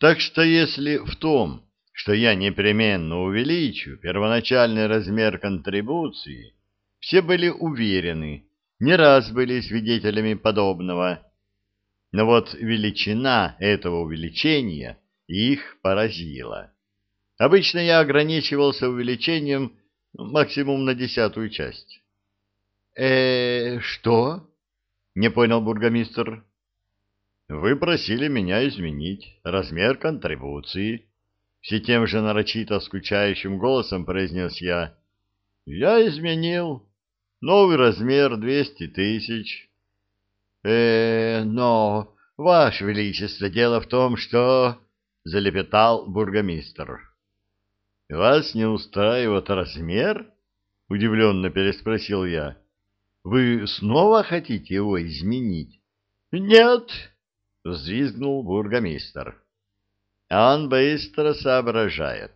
Так что если в том, что я непременно увеличу первоначальный размер контрибуции, все были уверены, не раз были свидетелями подобного. Но вот величина этого увеличения их поразила. Обычно я ограничивался увеличением максимум на десятую часть. э что? — не понял бургомистр. «Вы просили меня изменить размер контрибуции». Все тем же нарочито скучающим голосом произнес я. «Я изменил. Новый размер двести тысяч». «Э, но, Ваше Величество, дело в том, что...» — залепетал бургомистр. «Вас не устраивает размер?» — удивленно переспросил я. Вы снова хотите его изменить? Нет, взвизгнул бургомистр. Он быстро соображает.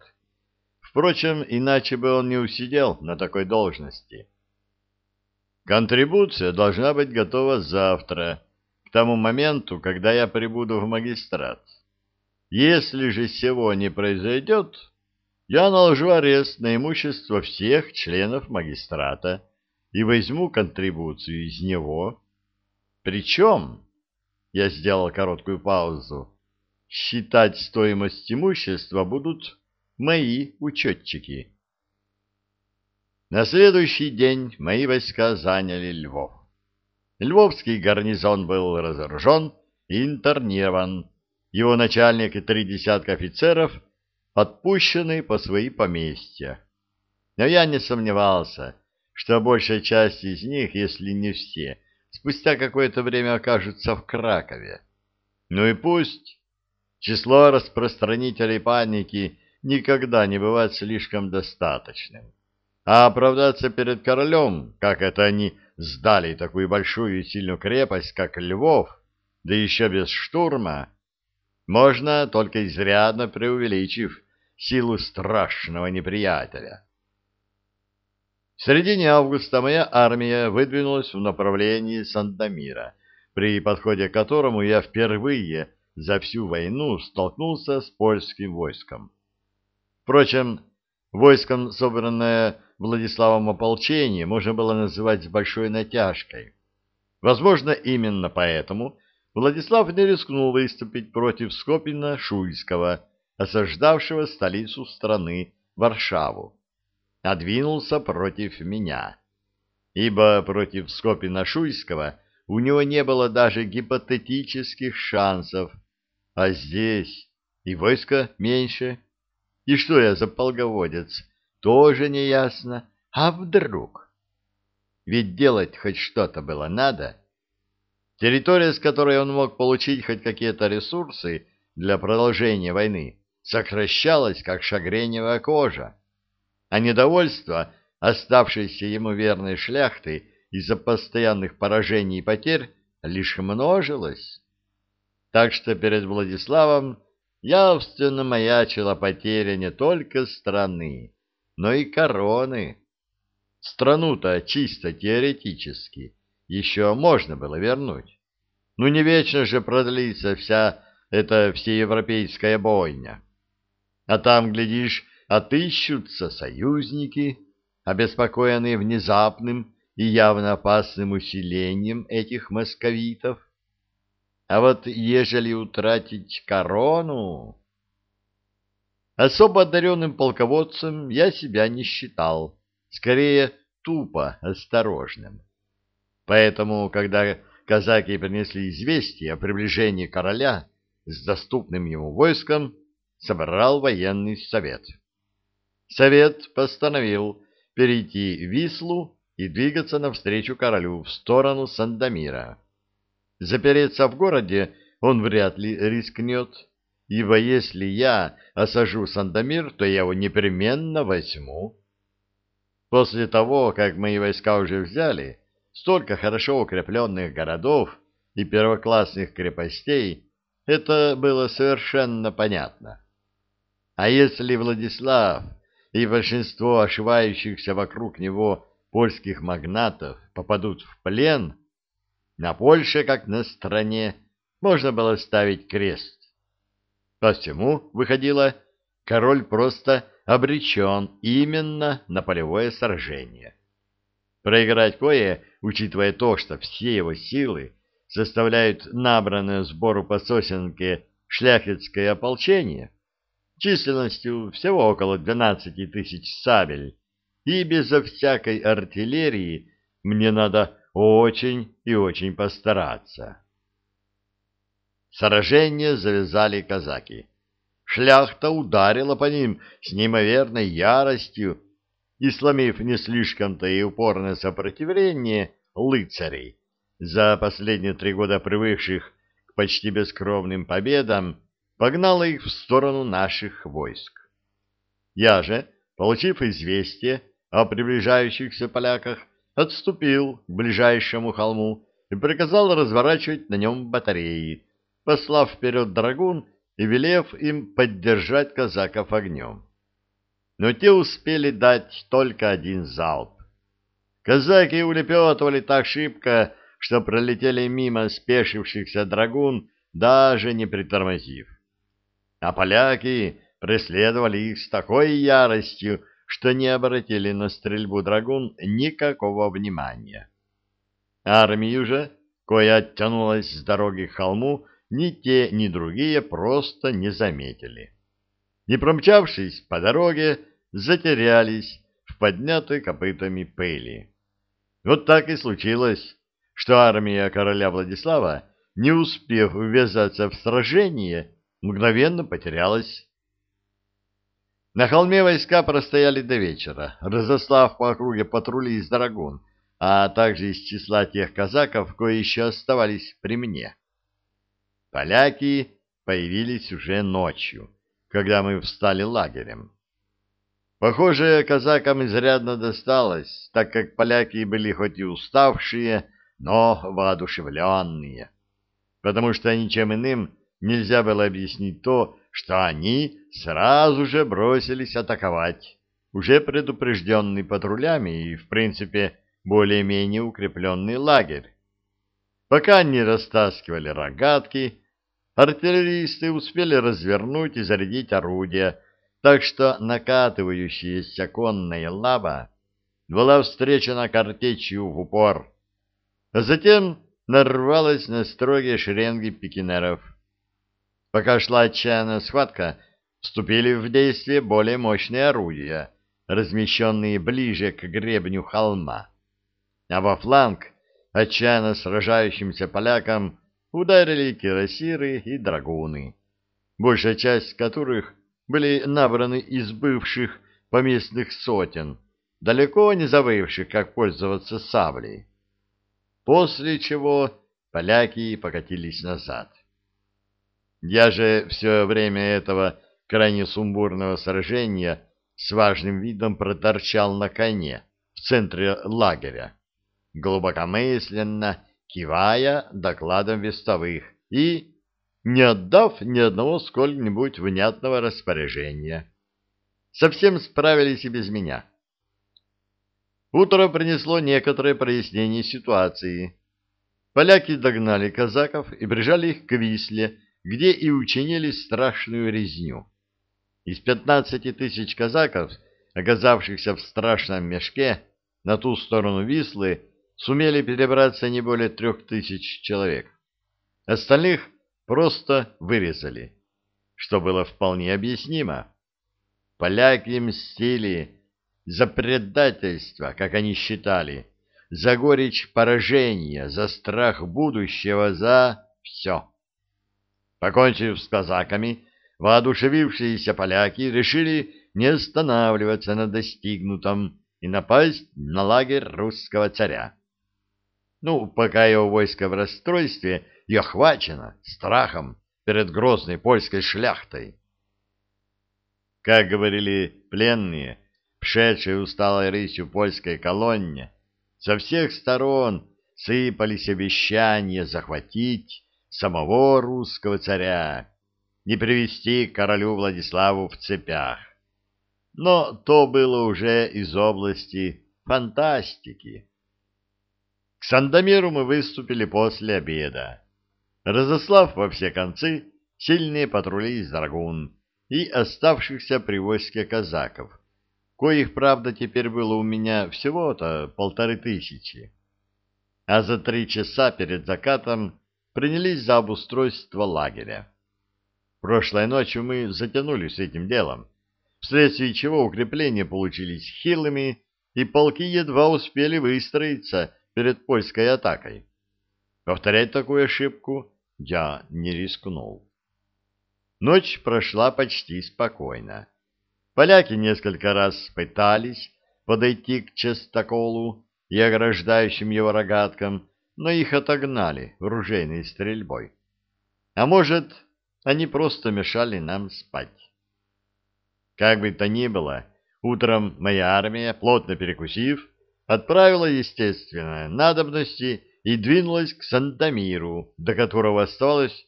Впрочем, иначе бы он не усидел на такой должности. Контрибуция должна быть готова завтра, к тому моменту, когда я прибуду в магистрат. Если же всего не произойдет, я наложу арест на имущество всех членов магистрата, и возьму контрибуцию из него. Причем, я сделал короткую паузу, считать стоимость имущества будут мои учетчики. На следующий день мои войска заняли Львов. Львовский гарнизон был разоружен и интернирован. Его начальник и три десятка офицеров отпущены по свои поместья. Но я не сомневался, что большая часть из них, если не все, спустя какое-то время окажутся в Кракове. Ну и пусть. Число распространителей паники никогда не бывает слишком достаточным. А оправдаться перед королем, как это они сдали такую большую и сильную крепость, как Львов, да еще без штурма, можно, только изрядно преувеличив силу страшного неприятеля. В середине августа моя армия выдвинулась в направлении Сандомира, при подходе к которому я впервые за всю войну столкнулся с польским войском. Впрочем, войском, собранное Владиславом ополчение, можно было называть с большой натяжкой. Возможно, именно поэтому Владислав не рискнул выступить против Скопина-Шуйского, осаждавшего столицу страны, Варшаву одвинулся против меня, ибо против Скопина-Шуйского у него не было даже гипотетических шансов, а здесь и войска меньше. И что я за полководец, тоже не ясно. А вдруг? Ведь делать хоть что-то было надо. Территория, с которой он мог получить хоть какие-то ресурсы для продолжения войны, сокращалась, как шагреневая кожа а недовольство оставшейся ему верной шляхты из-за постоянных поражений и потерь лишь множилось. Так что перед Владиславом явственно маячила потеря не только страны, но и короны. Страну-то чисто теоретически еще можно было вернуть. Ну не вечно же продлится вся эта всеевропейская бойня. А там, глядишь, отыщутся союзники, обеспокоенные внезапным и явно опасным усилением этих московитов. А вот ежели утратить корону... Особо одаренным полководцем я себя не считал, скорее тупо осторожным. Поэтому, когда казаки принесли известие о приближении короля с доступным ему войском, собрал военный совет. Совет постановил перейти Вислу и двигаться навстречу королю в сторону Сандомира. Запереться в городе он вряд ли рискнет, ибо если я осажу Сандомир, то я его непременно возьму. После того, как мои войска уже взяли столько хорошо укрепленных городов и первоклассных крепостей, это было совершенно понятно. А если Владислав и большинство ошивающихся вокруг него польских магнатов попадут в плен, на Польше, как на стране, можно было ставить крест. По всему выходило, король просто обречен именно на полевое сражение. Проиграть кое, учитывая то, что все его силы составляют набранное сбору по сосенке шляхетское ополчение, численностью всего около 12 тысяч сабель, и безо всякой артиллерии мне надо очень и очень постараться. Сражение завязали казаки. Шляхта ударила по ним с неимоверной яростью, и, сломив не слишком-то и упорное сопротивление лыцарей, за последние три года привыкших к почти бескровным победам, погнала их в сторону наших войск. Я же, получив известие о приближающихся поляках, отступил к ближайшему холму и приказал разворачивать на нем батареи, послав вперед драгун и велев им поддержать казаков огнем. Но те успели дать только один залп. Казаки улепетывали так шибко, что пролетели мимо спешившихся драгун, даже не притормозив. А поляки преследовали их с такой яростью, что не обратили на стрельбу драгун никакого внимания. Армию же, кое оттянулась с дороги к холму, ни те, ни другие просто не заметили. Не промчавшись по дороге, затерялись в поднятой копытами пыли. Вот так и случилось, что армия короля Владислава, не успев ввязаться в сражение, мгновенно потерялась. На холме войска простояли до вечера, разослав по округе патрули из драгун, а также из числа тех казаков, кои еще оставались при мне. Поляки появились уже ночью, когда мы встали лагерем. Похоже, казакам изрядно досталось, так как поляки были хоть и уставшие, но воодушевленные, потому что ничем иным нельзя было объяснить то, что они сразу же бросились атаковать, уже предупрежденный патрулями и, в принципе, более-менее укрепленный лагерь. Пока они растаскивали рогатки, артиллеристы успели развернуть и зарядить орудия, так что накатывающаяся конная лава была встречена картечью в упор, а затем нарвалась на строгие шеренги пикинеров. Пока шла отчаянная схватка, вступили в действие более мощные орудия, размещенные ближе к гребню холма. А во фланг отчаянно сражающимся полякам ударили кирасиры и драгуны, большая часть которых были набраны из бывших поместных сотен, далеко не забывших, как пользоваться саблей. После чего поляки покатились назад. Я же все время этого крайне сумбурного сражения с важным видом проторчал на коне в центре лагеря, глубокомысленно кивая докладом вестовых и не отдав ни одного сколь-нибудь внятного распоряжения. Совсем справились и без меня. Утро принесло некоторое прояснение ситуации. Поляки догнали казаков и прижали их к Висле, где и учинили страшную резню. Из пятнадцати тысяч казаков, оказавшихся в страшном мешке, на ту сторону Вислы сумели перебраться не более трех тысяч человек. Остальных просто вырезали, что было вполне объяснимо. Поляки мстили за предательство, как они считали, за горечь поражения, за страх будущего, за все. Покончив с казаками, воодушевившиеся поляки решили не останавливаться на достигнутом и напасть на лагерь русского царя. Ну, пока его войско в расстройстве и охвачено страхом перед грозной польской шляхтой. Как говорили пленные, шедшей усталой рысью польской колонне, со всех сторон сыпались обещания захватить самого русского царя и привести королю Владиславу в цепях. Но то было уже из области фантастики. К Сандомиру мы выступили после обеда. Разослав во все концы сильные патрули из драгун и оставшихся при войске казаков, коих, правда, теперь было у меня всего-то полторы тысячи. А за три часа перед закатом принялись за обустройство лагеря. Прошлой ночью мы затянулись этим делом, вследствие чего укрепления получились хилыми, и полки едва успели выстроиться перед польской атакой. Повторять такую ошибку я не рискнул. Ночь прошла почти спокойно. Поляки несколько раз пытались подойти к частоколу и ограждающим его рогаткам, но их отогнали ружейной стрельбой. А может, они просто мешали нам спать. Как бы то ни было, утром моя армия, плотно перекусив, отправила, естественно, надобности и двинулась к Сантамиру, до которого оставалось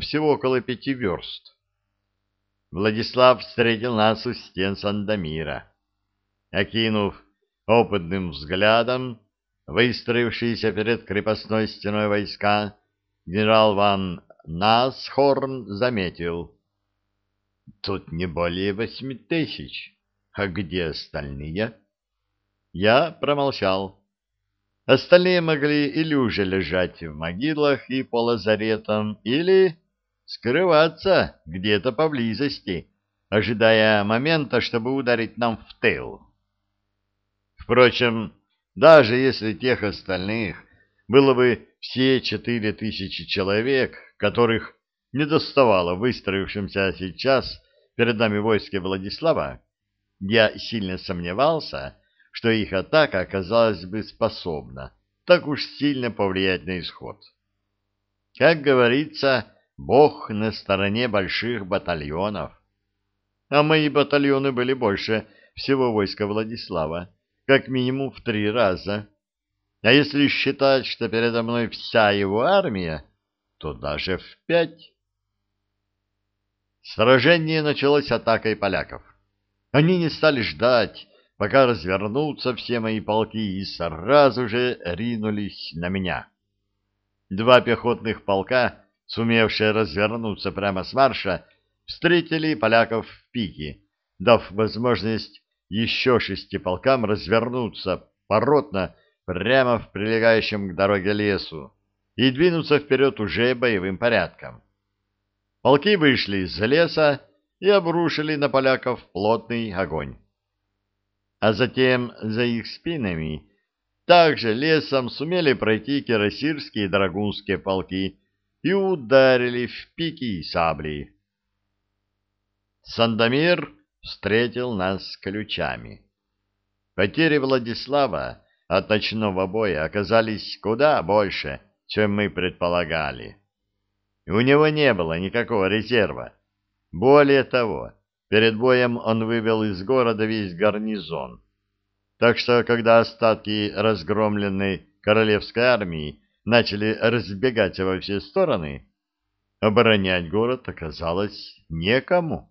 всего около пяти верст. Владислав встретил нас у стен Сандомира. Окинув опытным взглядом выстроившиеся перед крепостной стеной войска, генерал Ван Насхорн заметил. Тут не более восьми тысяч. А где остальные? Я промолчал. Остальные могли или уже лежать в могилах и по лазаретам, или скрываться где-то поблизости, ожидая момента, чтобы ударить нам в тыл. Впрочем, даже если тех остальных было бы все четыре тысячи человек, которых не доставало выстроившимся сейчас перед нами войске Владислава, я сильно сомневался, что их атака оказалась бы способна так уж сильно повлиять на исход. Как говорится, Бог на стороне больших батальонов. А мои батальоны были больше всего войска Владислава, как минимум в три раза. А если считать, что передо мной вся его армия, то даже в пять. Сражение началось атакой поляков. Они не стали ждать, пока развернутся все мои полки, и сразу же ринулись на меня. Два пехотных полка сумевшие развернуться прямо с марша, встретили поляков в пике, дав возможность еще шести полкам развернуться поротно прямо в прилегающем к дороге лесу и двинуться вперед уже боевым порядком. Полки вышли из леса и обрушили на поляков плотный огонь. А затем за их спинами также лесом сумели пройти кирасирские и драгунские полки, и ударили в пики и сабли. Сандомир встретил нас ключами. Потери Владислава от ночного боя оказались куда больше, чем мы предполагали. У него не было никакого резерва. Более того, перед боем он вывел из города весь гарнизон. Так что, когда остатки разгромленной королевской армии начали разбегаться во все стороны, оборонять город оказалось некому.